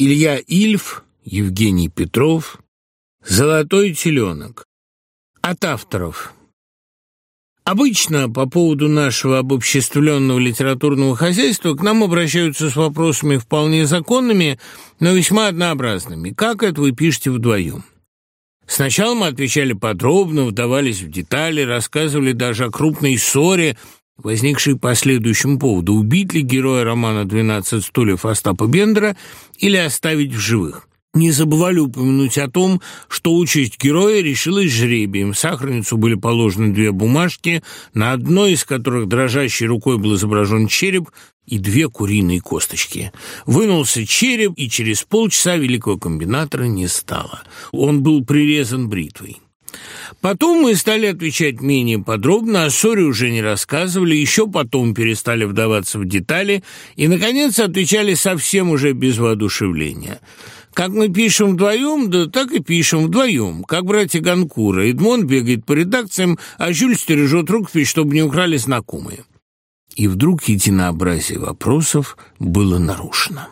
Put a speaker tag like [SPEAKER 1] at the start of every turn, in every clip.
[SPEAKER 1] Илья Ильф, Евгений Петров, «Золотой теленок» от авторов. Обычно по поводу нашего обобществленного литературного хозяйства к нам обращаются с вопросами вполне законными, но весьма однообразными. Как это вы пишете вдвоем? Сначала мы отвечали подробно, вдавались в детали, рассказывали даже о крупной ссоре, Возникший по следующему поводу, убить ли героя романа «12 стульев» Остапа Бендера или оставить в живых. Не забывали упомянуть о том, что участь героя решилась жребием. Сахарницу были положены две бумажки, на одной из которых дрожащей рукой был изображен череп и две куриные косточки. Вынулся череп, и через полчаса великого комбинатора не стало. Он был прирезан бритвой. Потом мы стали отвечать менее подробно, о ссоре уже не рассказывали, еще потом перестали вдаваться в детали и, наконец, отвечали совсем уже без воодушевления. Как мы пишем вдвоем, да так и пишем вдвоем, как братья Ганкура. Эдмон бегает по редакциям, а Жюль стережет рукопись, чтобы не украли знакомые. И вдруг единообразие вопросов было нарушено.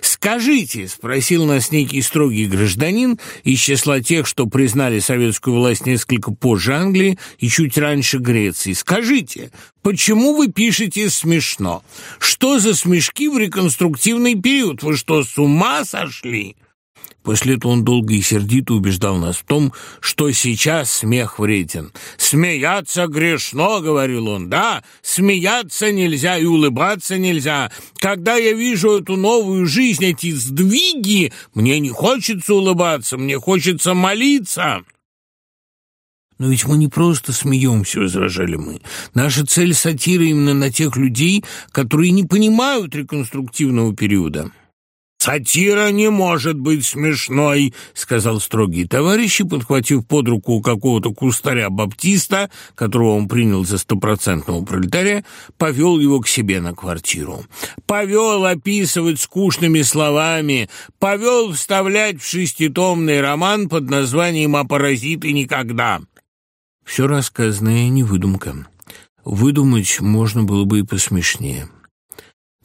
[SPEAKER 1] «Скажите», — спросил нас некий строгий гражданин из числа тех, что признали советскую власть несколько позже Англии и чуть раньше Греции, «скажите, почему вы пишете смешно? Что за смешки в реконструктивный период? Вы что, с ума сошли?» После-то он долго и сердито убеждал нас в том, что сейчас смех вреден. «Смеяться грешно», — говорил он, — «да, смеяться нельзя и улыбаться нельзя. Когда я вижу эту новую жизнь, эти сдвиги, мне не хочется улыбаться, мне хочется молиться». «Но ведь мы не просто смеемся», — возражали мы. «Наша цель сатира именно на тех людей, которые не понимают реконструктивного периода». Сатира не может быть смешной, сказал строгий товарищ и, подхватив под руку какого-то кустаря Баптиста, которого он принял за стопроцентного пролетария, повел его к себе на квартиру. Повел описывать скучными словами, повел вставлять в шеститомный роман под названием «О паразиты никогда». Все рассказанное не выдумка. Выдумать можно было бы и посмешнее.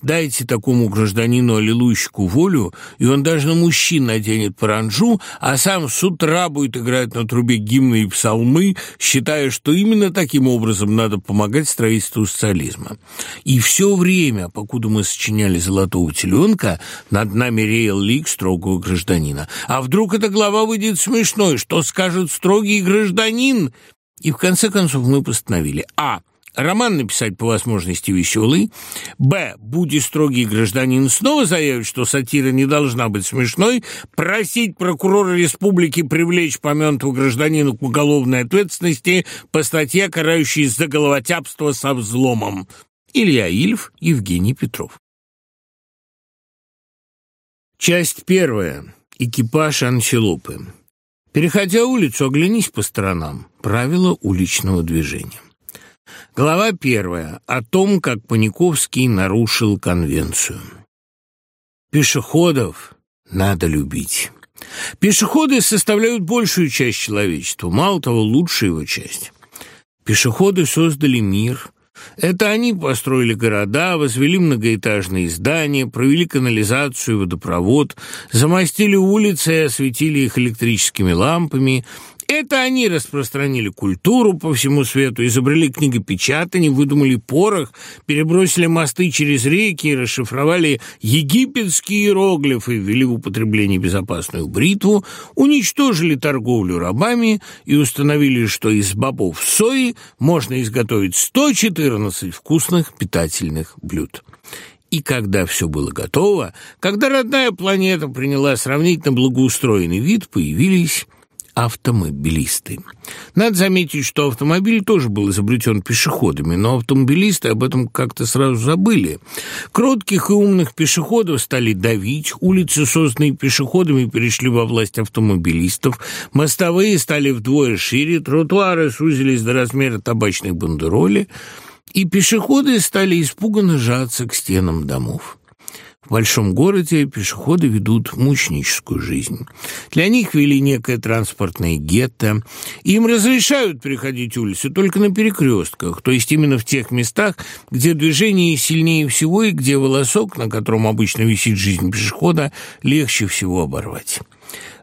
[SPEAKER 1] Дайте такому гражданину аллилуйщику волю, и он даже на мужчин наденет паранжу, а сам с утра будет играть на трубе гимны и псалмы, считая, что именно таким образом надо помогать строительству социализма. И все время, покуда мы сочиняли «Золотого теленка», над нами реял лик строгого гражданина. А вдруг эта глава выйдет смешной, что скажет строгий гражданин? И в конце концов мы постановили «А» роман написать по возможности веселый, б. Будь строгий гражданин, снова заявить, что сатира не должна быть смешной, просить прокурора республики привлечь помянутого гражданина к уголовной ответственности по статье, карающей за головотяпство со взломом. Илья Ильф, Евгений Петров. Часть первая. Экипаж Анчелопы. Переходя улицу, оглянись по сторонам. Правила уличного движения. Глава первая о том, как Паниковский нарушил конвенцию. Пешеходов надо любить. Пешеходы составляют большую часть человечества, мало того, лучшую его часть. Пешеходы создали мир – это они построили города, возвели многоэтажные здания, провели канализацию и водопровод, замостили улицы и осветили их электрическими лампами, это они распространили культуру по всему свету, изобрели книги печатания, выдумали порох, перебросили мосты через реки, расшифровали египетские иероглифы, ввели в употребление безопасную бритву, уничтожили торговлю рабами и установили, что из бобов сои можно изготовить 114 вкусных питательных блюд. И когда все было готово, когда родная планета приняла сравнительно благоустроенный вид, появились автомобилисты. Надо заметить, что автомобиль тоже был изобретен пешеходами, но автомобилисты об этом как-то сразу забыли. Кротких и умных пешеходов стали давить, улицы, созданные пешеходами, перешли во власть автомобилистов, мостовые стали вдвое шире, тротуары сузились до размера табачной бандероли, и пешеходы стали испуганно жаться к стенам домов. В большом городе пешеходы ведут мученическую жизнь. Для них вели некое транспортное гетто. Им разрешают переходить улицу только на перекрестках, то есть именно в тех местах, где движение сильнее всего и где волосок, на котором обычно висит жизнь пешехода, легче всего оборвать.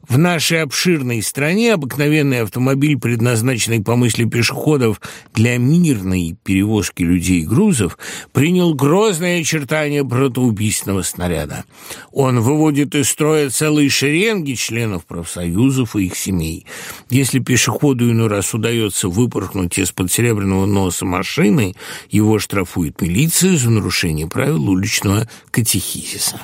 [SPEAKER 1] В нашей обширной стране обыкновенный автомобиль, предназначенный, по мысли пешеходов, для мирной перевозки людей и грузов, принял грозное очертание братоубийственного снаряда. Он выводит из строя целые шеренги членов профсоюзов и их семей. Если пешеходу иной раз удается выпорхнуть из-под серебряного носа машины, его штрафует милиция за нарушение правил уличного катехизиса.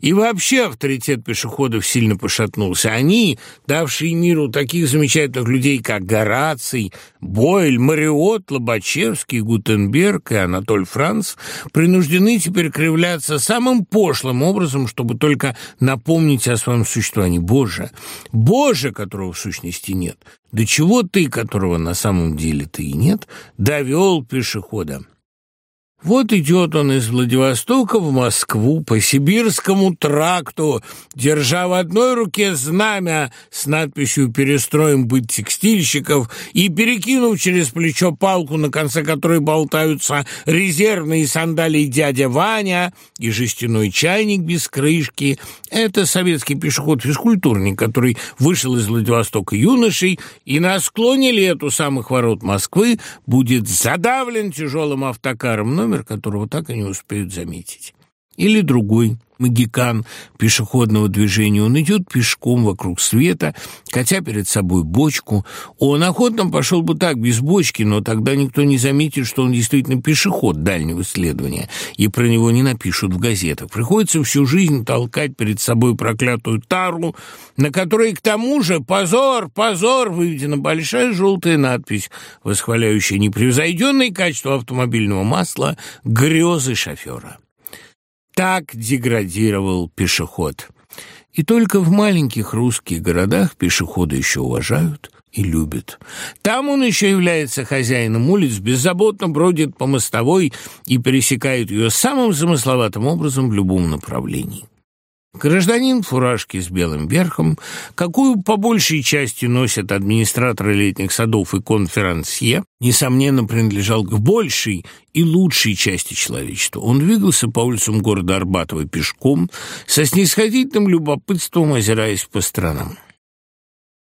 [SPEAKER 1] И вообще авторитет пешеходов сильно пошатнулся. Они, давшие миру таких замечательных людей, как Гораций, Бойль, Мариот, Лобачевский, Гутенберг и Анатоль Франц, принуждены теперь кривляться самым пошлым образом, чтобы только напомнить о своем существовании. Боже! Боже, которого в сущности нет! До чего ты, которого на самом деле ты и нет, довел пешехода? Вот идет он из Владивостока в Москву по сибирскому тракту, держа в одной руке знамя с надписью «Перестроим быть текстильщиков» и перекинув через плечо палку, на конце которой болтаются резервные сандалии дядя Ваня и жестяной чайник без крышки. Это советский пешеход-физкультурник, который вышел из Владивостока юношей и на склоне лет у самых ворот Москвы будет задавлен тяжелым автокаром, но номер, который так и не успеют заметить. Или другой, магикан пешеходного движения он идет пешком вокруг света, хотя перед собой бочку. Он охотно пошел бы так, без бочки, но тогда никто не заметит, что он действительно пешеход дальнего следования, и про него не напишут в газетах. Приходится всю жизнь толкать перед собой проклятую тару, на которой, к тому же, позор, позор, выведена большая желтая надпись, восхваляющая непревзойденные качества автомобильного масла грезы шофера так деградировал пешеход. И только в маленьких русских городах пешеходы еще уважают и любят. Там он еще является хозяином улиц, беззаботно бродит по мостовой и пересекает ее самым замысловатым образом в любом направлении. Гражданин в фуражке с белым верхом, какую по большей части носят администраторы летних садов и конферансье, несомненно принадлежал к большей и лучшей части человечества. Он двигался по улицам города Арбатова пешком, со снисходительным любопытством озираясь по сторонам.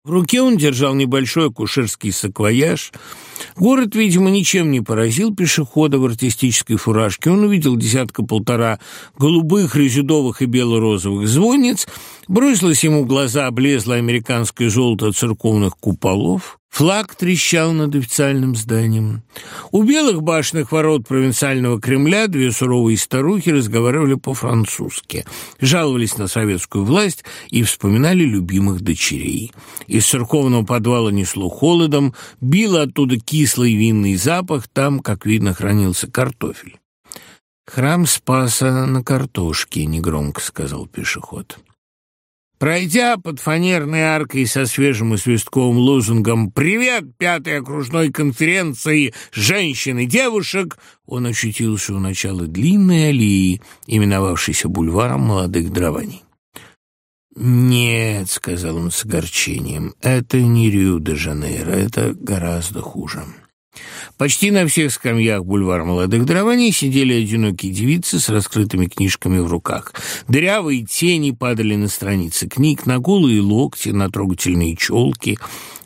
[SPEAKER 1] В Руке он держал небольшой акушерский саквояж. Город, видимо, ничем не поразил пешехода в артистической фуражке. Он увидел десятка-полтора голубых, резюдовых и бело-розовых звонниц. Бросилось ему в глаза облезло американское золото церковных куполов. Флаг трещал над официальным зданием. У белых башенных ворот провинциального Кремля две суровые старухи разговаривали по-французски, жаловались на советскую власть и вспоминали любимых дочерей. Из церковного подвала несло холодом, било оттуда кислый винный запах, там, как видно, хранился картофель. «Храм Спаса на картошке», — негромко сказал пешеход. Пройдя под фанерной аркой со свежим и свистком лозунгом «Привет! Пятой окружной конференции женщин и девушек!» он очутился у начала длинной аллеи, именовавшейся бульваром молодых дрований. «Нет», — сказал он с огорчением, — «это не Рио-де-Жанейро, это гораздо хуже». Почти на всех скамьях бульвара молодых дрований сидели одинокие девицы с раскрытыми книжками в руках. Дырявые тени падали на страницы книг, на голые локти, на трогательные челки.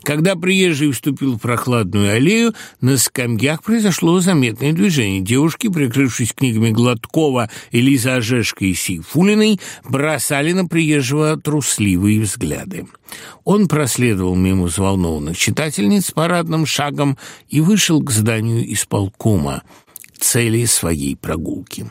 [SPEAKER 1] Когда приезжий вступил в прохладную аллею, на скамьях произошло заметное движение. Девушки, прикрывшись книгами Гладкова, Элиза Ожешко и Сейфулиной, бросали на приезжего трусливые взгляды. Он проследовал мимо взволнованных читательниц парадным шагом и вышел к зданию исполкома, цели своей прогулки.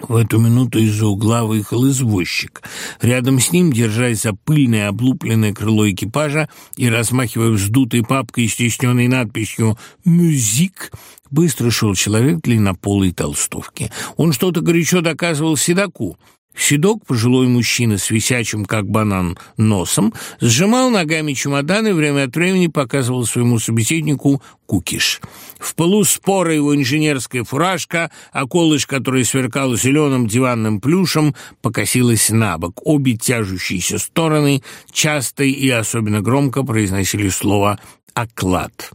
[SPEAKER 1] В эту минуту из-за угла выехал извозчик. Рядом с ним, держась за пыльное облупленное крыло экипажа и размахивая вздутой папкой, стесненной надписью «Мюзик», быстро шел человек длиннополой толстовки. Он что-то горячо доказывал седаку. Щедок, пожилой мужчина с висячим, как банан, носом, сжимал ногами чемодан и время от времени показывал своему собеседнику кукиш. В полу спора его инженерская фуражка, а колыш, который сверкал зеленым диванным плюшем, покосилась на бок. Обе тяжущиеся стороны часто и особенно громко произносили слово «оклад».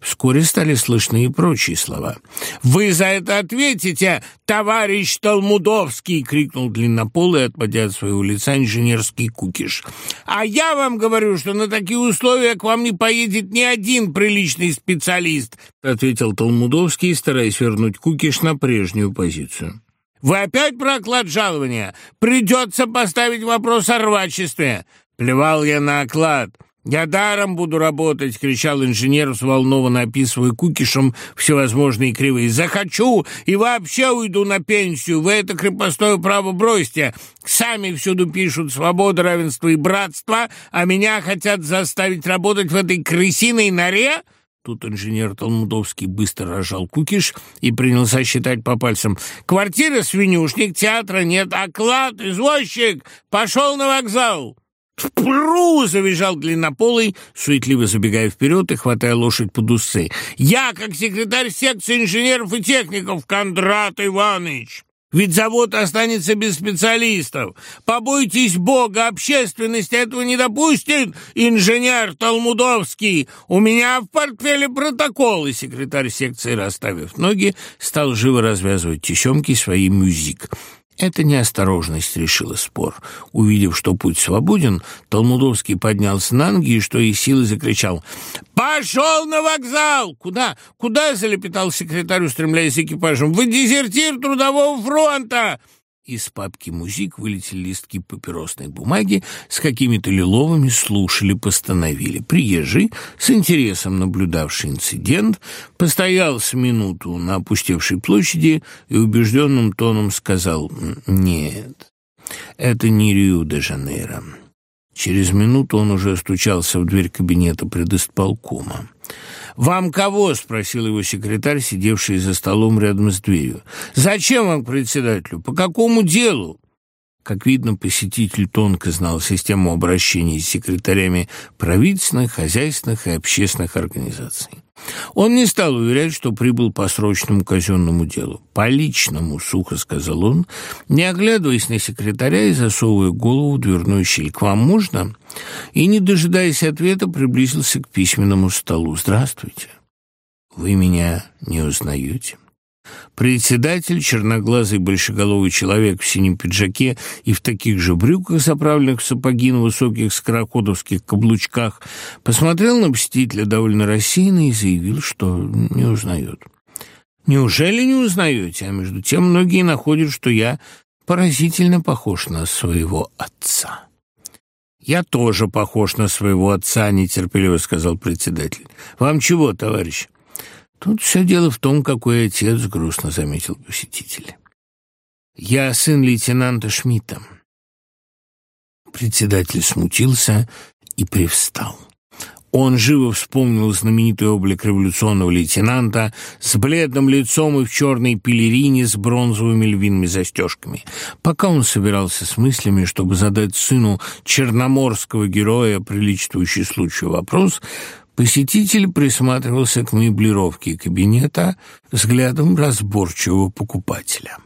[SPEAKER 1] Вскоре стали слышны и прочие слова. «Вы за это ответите, товарищ Толмудовский!» — крикнул длиннополый, отводя от своего лица инженерский кукиш. «А я вам говорю, что на такие условия к вам не поедет ни один приличный специалист!» — ответил Толмудовский, стараясь вернуть кукиш на прежнюю позицию. «Вы опять проклад жалования? Придется поставить вопрос о рвачестве!» «Плевал я на оклад!» Я даром буду работать, кричал инженер, взволнованно описывая кукишем всевозможные кривые. Захочу и вообще уйду на пенсию. Вы это крепостное право бросьте. Сами всюду пишут свобода, равенство и братство, а меня хотят заставить работать в этой крысиной норе? Тут инженер Толмудовский быстро рожал кукиш и принялся считать по пальцам. «Квартира свинюшник, театра нет, оклад, извозчик, пошел на вокзал!» «Пру!» — завизжал длиннополый, суетливо забегая вперед и хватая лошадь под усы. «Я, как секретарь секции инженеров и техников, Кондрат Иванович!» Ведь завод останется без специалистов. Побойтесь Бога, общественность этого не допустит, инженер Талмудовский. У меня в портфеле протоколы, секретарь секции, расставив ноги, стал живо развязывать тесемки свои мюзик. Это неосторожность, решила спор. Увидев, что путь свободен, Толмудовский поднялся на ноги и, что из силы, закричал «Пошел на вокзал!» «Куда? Куда?» – залепетал секретарь, устремляясь экипажем. «Вы дезертир трудового фронта!» Из папки музик вылетели листки папиросной бумаги с какими-то лиловыми, слушали, постановили. Приезжий, с интересом наблюдавший инцидент, постоял с минуту на опустевшей площади и убежденным тоном сказал «Нет, это не Рио-де-Жанейро». Через минуту он уже стучался в дверь кабинета предостполкома. «Вам кого?» – спросил его секретарь, сидевший за столом рядом с дверью. «Зачем вам к председателю? По какому делу?» Как видно, посетитель тонко знал систему обращения с секретарями правительственных, хозяйственных и общественных организаций. Он не стал уверять, что прибыл по срочному казенному делу. «По личному», — сухо сказал он, не оглядываясь на секретаря и засовывая голову в дверную щель. «К вам можно?» И, не дожидаясь ответа, приблизился к письменному столу. «Здравствуйте. Вы меня не узнаете?» Председатель, черноглазый большеголовый человек в синем пиджаке и в таких же брюках, заправленных в сапоги на высоких скорокодовских каблучках, посмотрел на посетителя довольно рассеянно и заявил, что не узнает. «Неужели не узнаете?» А между тем многие находят, что я поразительно похож на своего отца. «Я тоже похож на своего отца», — нетерпеливо сказал председатель. «Вам чего, товарищ?» Тут все дело в том, какой отец, — грустно заметил посетитель. Я сын лейтенанта Шмидта. Председатель смутился и привстал. Он живо вспомнил знаменитый облик революционного лейтенанта с бледным лицом и в черной пелерине с бронзовыми львиными застежками. Пока он собирался с мыслями, чтобы задать сыну черноморского героя, приличествующий случаю вопрос, Посетитель присматривался к меблировке кабинета взглядом разборчивого покупателя.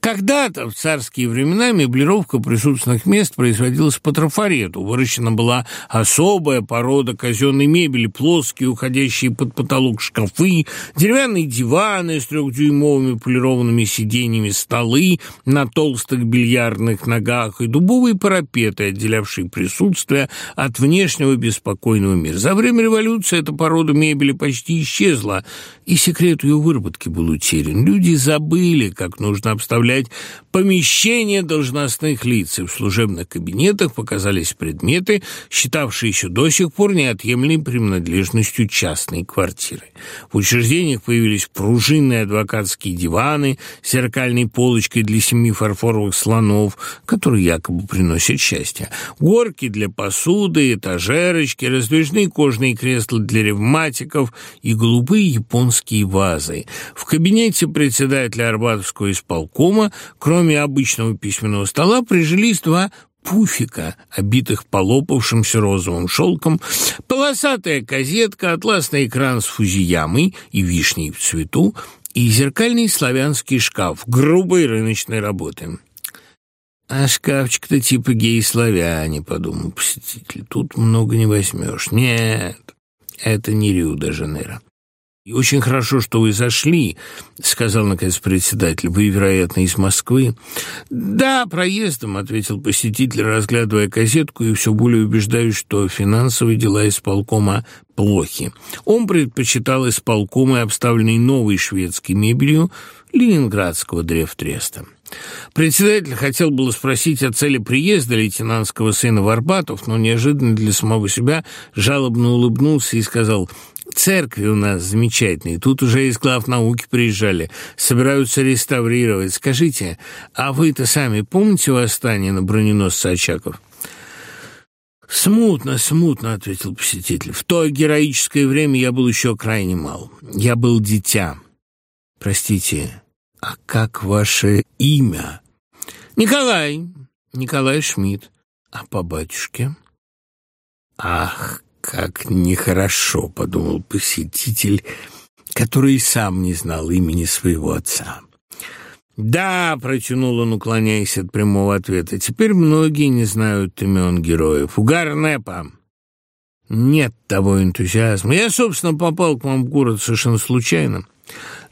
[SPEAKER 1] Когда-то в царские времена меблировка присутственных мест производилась по трафарету. Выращена была особая порода казенной мебели, плоские, уходящие под потолок шкафы, деревянные диваны с трехдюймовыми полированными сиденьями, столы на толстых бильярдных ногах и дубовые парапеты, отделявшие присутствие от внешнего беспокойного мира. За время революции эта порода мебели почти исчезла, и секрет ее выработки был утерян. Люди забыли, как нужно должна обставлять помещения должностных лиц, и в служебных кабинетах показались предметы, считавшиеся до сих пор неотъемлемой принадлежностью частной квартиры. В учреждениях появились пружинные адвокатские диваны, зеркальной полочкой для семи фарфоровых слонов, которые якобы приносят счастье, горки для посуды, этажерочки, раздвижные кожные кресла для ревматиков и голубые японские вазы. В кабинете председателя Арбатовского исполнения исполкома, кроме обычного письменного стола, прижились два пуфика, обитых полопавшимся розовым шелком, полосатая козетка, атласный экран с фузиямой и вишней в цвету и зеркальный славянский шкаф грубой рыночной работы. «А шкафчик-то типа гей-славяне», — подумал посетитель, — «тут много не возьмешь». «Нет, это не Рио-де-Жанейро». И очень хорошо, что вы зашли, — сказал, наконец, председатель. Вы, вероятно, из Москвы. Да, проездом, — ответил посетитель, разглядывая газетку и все более убеждаюсь, что финансовые дела исполкома плохи. Он предпочитал исполкомы, обставленные новой шведской мебелью ленинградского древтреста. Председатель хотел было спросить о цели приезда лейтенантского сына Варбатов, но неожиданно для самого себя жалобно улыбнулся и сказал — церкви у нас замечательные, тут уже из глав науки приезжали, собираются реставрировать. Скажите, а вы-то сами помните восстание на броненосца Очаков?» «Смутно, смутно», — ответил посетитель. «В то героическое время я был еще крайне мал. Я был дитя. Простите, а как ваше имя?» «Николай. Николай Шмидт. А по батюшке?» «Ах, как нехорошо подумал посетитель который и сам не знал имени своего отца да протянул он уклоняясь от прямого ответа теперь многие не знают имен героев угар непа нет того энтузиазма я собственно попал к вам в город совершенно случайно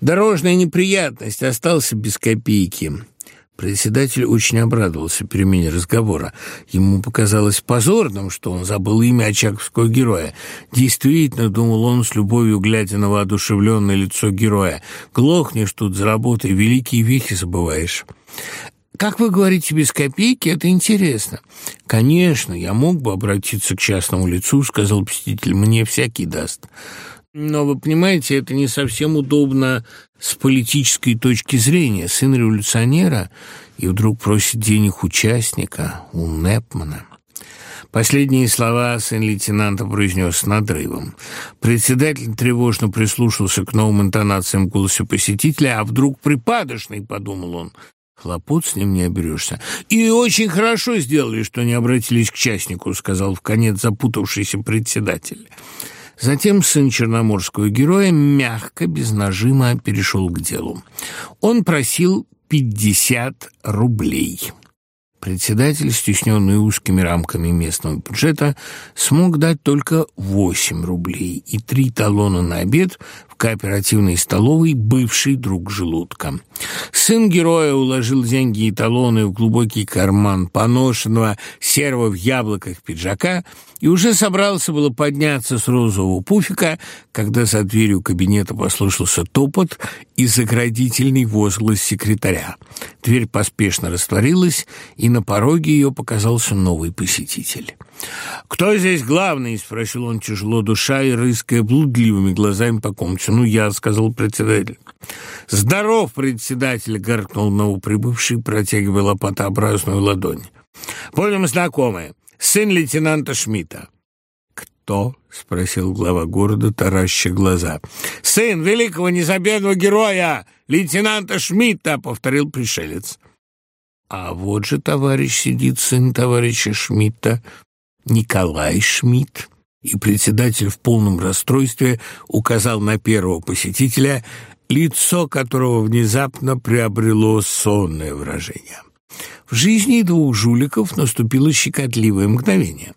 [SPEAKER 1] Дорожная неприятность, остался без копейки. Председатель очень обрадовался перемене разговора. Ему показалось позорным, что он забыл имя очаковского героя. Действительно, думал он с любовью, глядя на воодушевленное лицо героя, глохнешь тут за работой, великие вехи забываешь. Как вы говорите, без копейки, это интересно. Конечно, я мог бы обратиться к частному лицу, сказал посетитель, мне всякий даст. Но вы понимаете, это не совсем удобно с политической точки зрения. Сын революционера и вдруг просит денег участника у Непмана. Последние слова сын лейтенанта произнес с надрывом. Председатель тревожно прислушался к новым интонациям голоса посетителя, а вдруг припадочный, подумал он. Хлопот с ним не оберешься. «И очень хорошо сделали, что не обратились к частнику», — сказал в конец запутавшийся председатель. Затем сын черноморского героя мягко, без нажима перешел к делу. Он просил 50 рублей. Председатель, стесненный узкими рамками местного бюджета, смог дать только 8 рублей и три талона на обед кооперативной столовой бывший друг желудка. Сын героя уложил деньги и талоны в глубокий карман поношенного серого в яблоках пиджака и уже собрался было подняться с розового пуфика, когда за дверью кабинета послышался топот и заградительный возглас секретаря. Дверь поспешно растворилась, и на пороге ее показался новый посетитель. Кто здесь главный? — спросил он тяжело душа и рыская блудливыми глазами по комнате. - Ну Я сказал председатель. — Здоров, председатель! — горкнул новоприбывший, протягивая лопатообразную ладонь. — Будем знакомы. Сын лейтенанта Шмидта. — Кто? — спросил глава города, тараща глаза. — Сын великого незабедного героя, лейтенанта Шмидта! — повторил пришелец. — А вот же товарищ сидит, сын товарища Шмидта, Николай Шмидт, и председатель в полном расстройстве указал на первого посетителя, лицо которого внезапно приобрело сонное выражение. В жизни двух жуликов наступило щекотливое мгновение.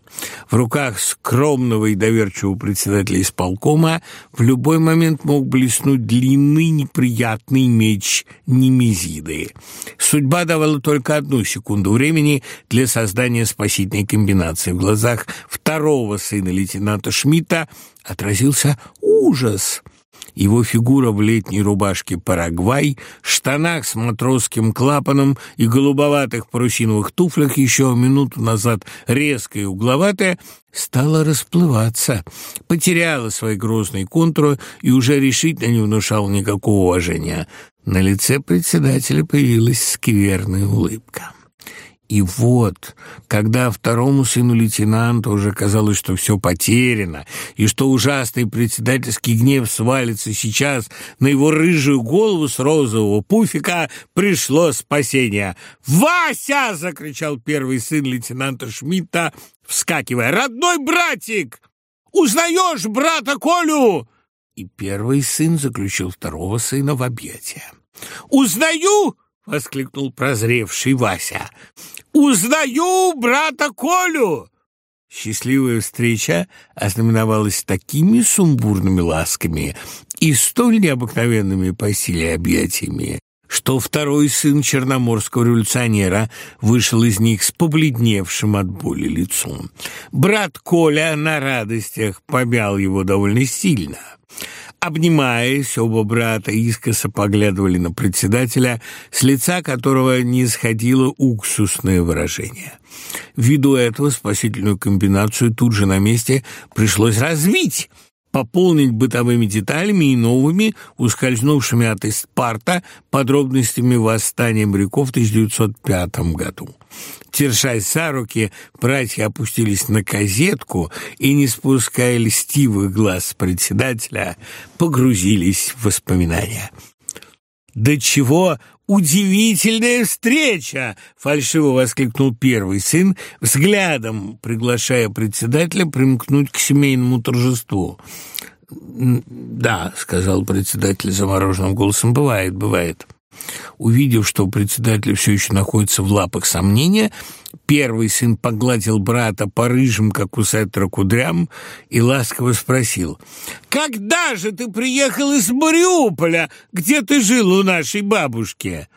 [SPEAKER 1] В руках скромного и доверчивого председателя исполкома в любой момент мог блеснуть длинный неприятный меч Немезиды. Судьба давала только одну секунду времени для создания спасительной комбинации. В глазах второго сына лейтенанта Шмидта отразился ужас – его фигура в летней рубашке Парагвай, штанах с матросским клапаном и голубоватых парусиновых туфлях, еще минуту назад резкая и угловатая, стала расплываться, потеряла свои грозные контуры и уже решительно не внушала никакого уважения. На лице председателя появилась скверная улыбка. И вот, когда второму сыну лейтенанта уже казалось, что все потеряно, и что ужасный председательский гнев свалится сейчас на его рыжую голову с розового пуфика, пришло спасение. «Вася!» — закричал первый сын лейтенанта Шмидта, вскакивая. «Родной братик! Узнаешь брата Колю?» И первый сын заключил второго сына в объятия. «Узнаю!» — воскликнул прозревший Вася. Узнаю брата Колю!» Счастливая встреча ознаменовалась такими сумбурными ласками и столь необыкновенными по силе объятиями, что второй сын черноморского революционера вышел из них с побледневшим от боли лицом. Брат Коля на радостях помял его довольно сильно — Обнимаясь, оба брата искоса поглядывали на председателя, с лица которого не сходило уксусное выражение. Ввиду этого спасительную комбинацию тут же на месте пришлось развить, пополнить бытовыми деталями и новыми, ускользнувшими от Испарта, подробностями восстания моряков в 1905 году. Тершась за руки, братья опустились на козетку и, не спуская льстивых глаз председателя, погрузились в воспоминания. До чего «Удивительная встреча!» — фальшиво воскликнул первый сын, взглядом приглашая председателя примкнуть к семейному торжеству. «Да», — сказал председатель замороженным голосом, — «бывает, бывает». Увидев, что председатель все еще находится в лапах сомнения, первый сын погладил брата по рыжим, как у сетра, кудрям и ласково спросил, «Когда же ты приехал из Мариуполя, где ты жил у нашей бабушки?»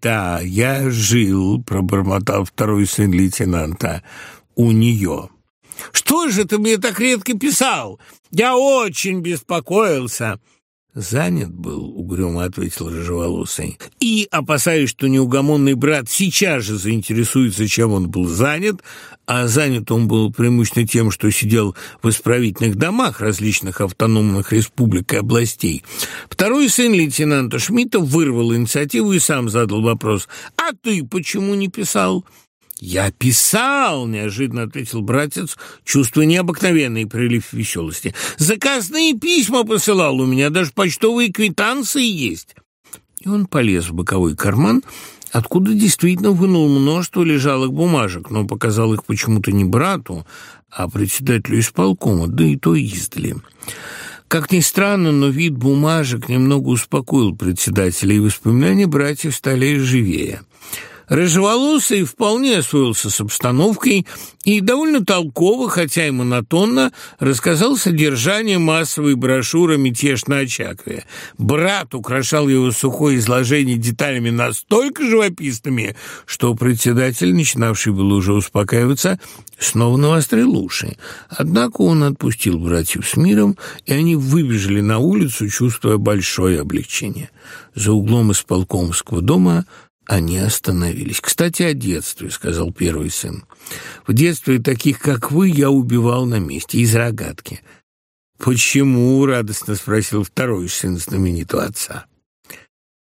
[SPEAKER 1] «Да, я жил», — пробормотал второй сын лейтенанта, — «у нее». «Что же ты мне так редко писал? Я очень беспокоился» занят был, — угрюмо ответил Рыжеволосый. И, опасаясь, что неугомонный брат сейчас же заинтересуется, чем он был занят, а занят он был преимущественно тем, что сидел в исправительных домах различных автономных республик и областей, второй сын лейтенанта Шмидта вырвал инициативу и сам задал вопрос. «А ты почему не писал?» «Я писал!» — неожиданно ответил братец, чувствуя необыкновенный прилив веселости. «Заказные письма посылал, у меня даже почтовые квитанции есть!» И он полез в боковой карман, откуда действительно вынул множество лежалых бумажек, но показал их почему-то не брату, а председателю исполкома, да и то издали. Как ни странно, но вид бумажек немного успокоил председателя, и воспоминания братьев стали живее. Рыжеволосый вполне освоился с обстановкой и довольно толково, хотя и монотонно, рассказал содержание массовой брошюры «Мятеж на очакве. Брат украшал его сухое изложение деталями настолько живописными, что председатель, начинавший было уже успокаиваться, снова навострил уши. Однако он отпустил братьев с миром, и они выбежали на улицу, чувствуя большое облегчение. За углом исполкомского дома они остановились. Кстати, о детстве, — сказал первый сын. В детстве таких, как вы, я убивал на месте, из рогатки. «Почему?» — радостно спросил второй сын знаменитого отца.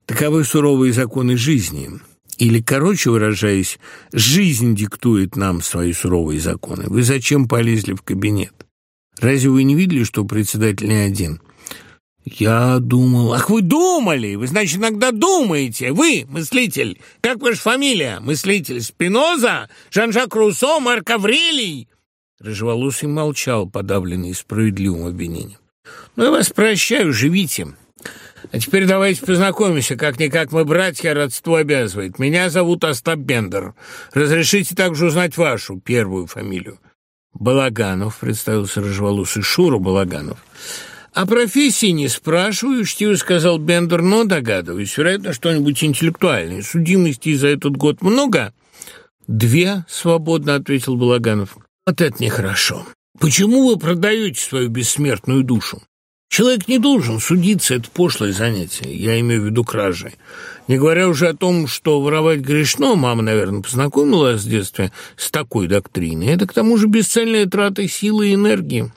[SPEAKER 1] «Таковы суровые законы жизни. Или, короче выражаясь, жизнь диктует нам свои суровые законы. Вы зачем полезли в кабинет? Разве вы не видели, что председатель не один? Я думал... Ах, вы думали! Вы, значит, иногда думаете! Вы, мыслитель! Как ваша фамилия? Мыслитель Спиноза? Жан-Жак Руссо? Марк Аврелий?» Рыжеволосый молчал, подавленный справедливым обвинением. «Ну, я вас прощаю, живите. А теперь давайте познакомимся. Как-никак мы братья, родство обязывает. Меня зовут Остап Бендер. Разрешите также узнать вашу первую фамилию?» «Балаганов», — представился рыжеволосый Шура Балаганов. «Балаганов». О профессии не спрашиваю, учтиво сказал Бендер, но догадываюсь. Вероятно, что-нибудь интеллектуальное. Судимости за этот год много? Две, свободно ответил Балаганов. Вот это нехорошо. Почему вы продаете свою бессмертную душу? Человек не должен судиться, это пошлое занятие, я имею в виду кражи. Не говоря уже о том, что воровать грешно, мама, наверное, познакомила с детства с такой доктриной. Это, к тому же, бесцельная трата силы и энергии.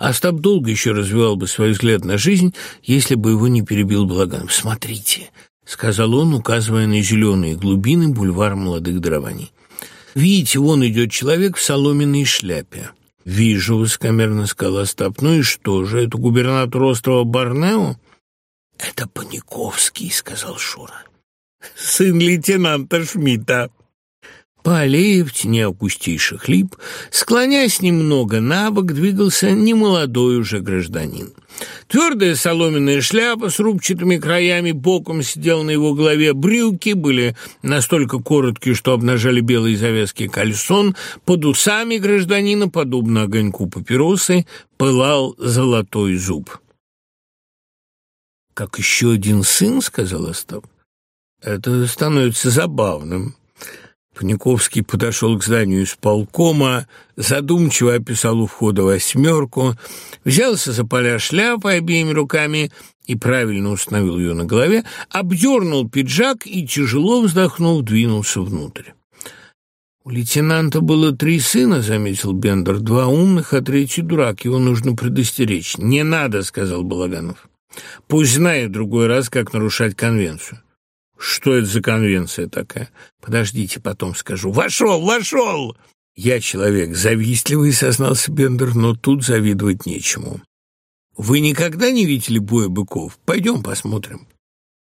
[SPEAKER 1] Остап долго еще развивал бы свой взгляд на жизнь, если бы его не перебил Благан. «Смотрите», — сказал он, указывая на зеленые глубины бульвар молодых дарований. «Видите, вон идет человек в соломенной шляпе». Вижу скамерно скалостап. Ну и что же, это губернатор острова Борнео? Это Паниковский, сказал Шура. Сын лейтенанта Шмидта. Полеев, не опустивший хлип, склонясь немного на бок, двигался немолодой уже гражданин. Твердая соломенная шляпа с рубчатыми краями боком сидела на его голове. Брюки были настолько короткие, что обнажали белые завязки кальсон. Под усами гражданина, подобно огоньку папиросы, пылал золотой зуб. «Как еще один сын?» — сказал Остап. «Это становится забавным». Паниковский подошел к зданию исполкома, задумчиво описал у входа восьмерку, взялся за поля шляпы обеими руками и правильно установил ее на голове, обдернул пиджак и, тяжело вздохнув, двинулся внутрь. «У лейтенанта было три сына», — заметил Бендер, — «два умных, а третий дурак, его нужно предостеречь». «Не надо», — сказал Балаганов. «Пусть знает другой раз, как нарушать конвенцию» что это за конвенция такая? Подождите, потом скажу. Вошел, вошел! Я человек завистливый, сознался Бендер, но тут завидовать нечему. Вы никогда не видели боя быков? Пойдем посмотрим.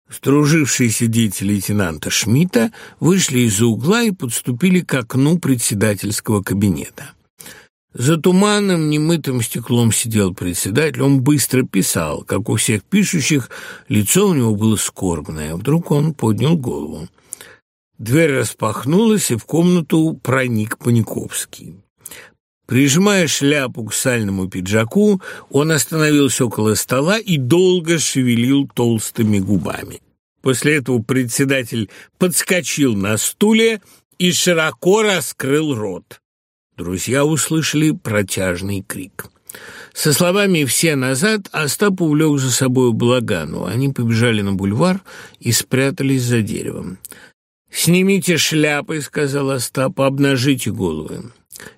[SPEAKER 1] Стружившиеся дети лейтенанта Шмидта вышли из-за угла и подступили к окну председательского кабинета. За туманным немытым стеклом сидел председатель. Он быстро писал. Как у всех пишущих, лицо у него было скорбное. Вдруг он поднял голову. Дверь распахнулась, и в комнату проник Паниковский. Прижимая шляпу к сальному пиджаку, он остановился около стола и долго шевелил толстыми губами. После этого председатель подскочил на стуле и широко раскрыл рот. Друзья услышали протяжный крик. Со словами «все назад» Остап увлек за собою Благану. Они побежали на бульвар и спрятались за деревом. «Снимите шляпы», — сказал Остап, — «обнажите головы.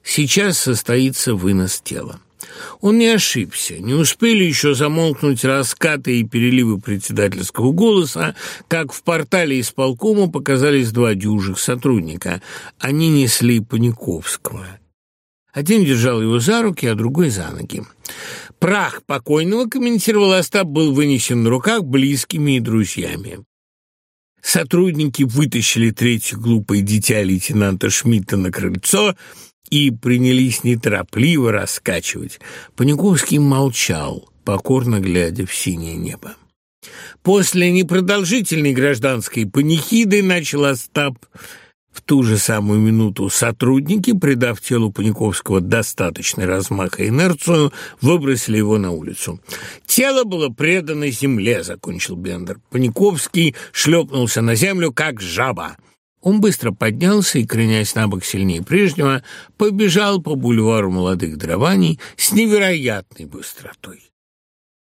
[SPEAKER 1] Сейчас состоится вынос тела». Он не ошибся. Не успели еще замолкнуть раскаты и переливы председательского голоса, как в портале исполкома показались два дюжих сотрудника. Они несли Паниковского. Один держал его за руки, а другой за ноги. Прах покойного, комментировал Остап, был вынесен на руках близкими и друзьями. Сотрудники вытащили третье глупое дитя лейтенанта Шмидта на крыльцо и принялись неторопливо раскачивать. Паниковский молчал, покорно глядя в синее небо. После непродолжительной гражданской панихиды начал Остап в ту же самую минуту сотрудники, придав телу Паниковского достаточный размах и инерцию, выбросили его на улицу. «Тело было предано земле», — закончил Бендер. Паниковский шлепнулся на землю, как жаба. Он быстро поднялся и, кренясь на бок сильнее прежнего, побежал по бульвару молодых дрований с невероятной быстротой.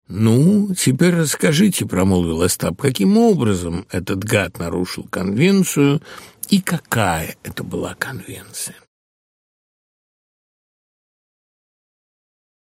[SPEAKER 1] «Ну, теперь расскажите», — промолвил Остап, — «каким образом этот гад нарушил конвенцию и какая это была конвенция.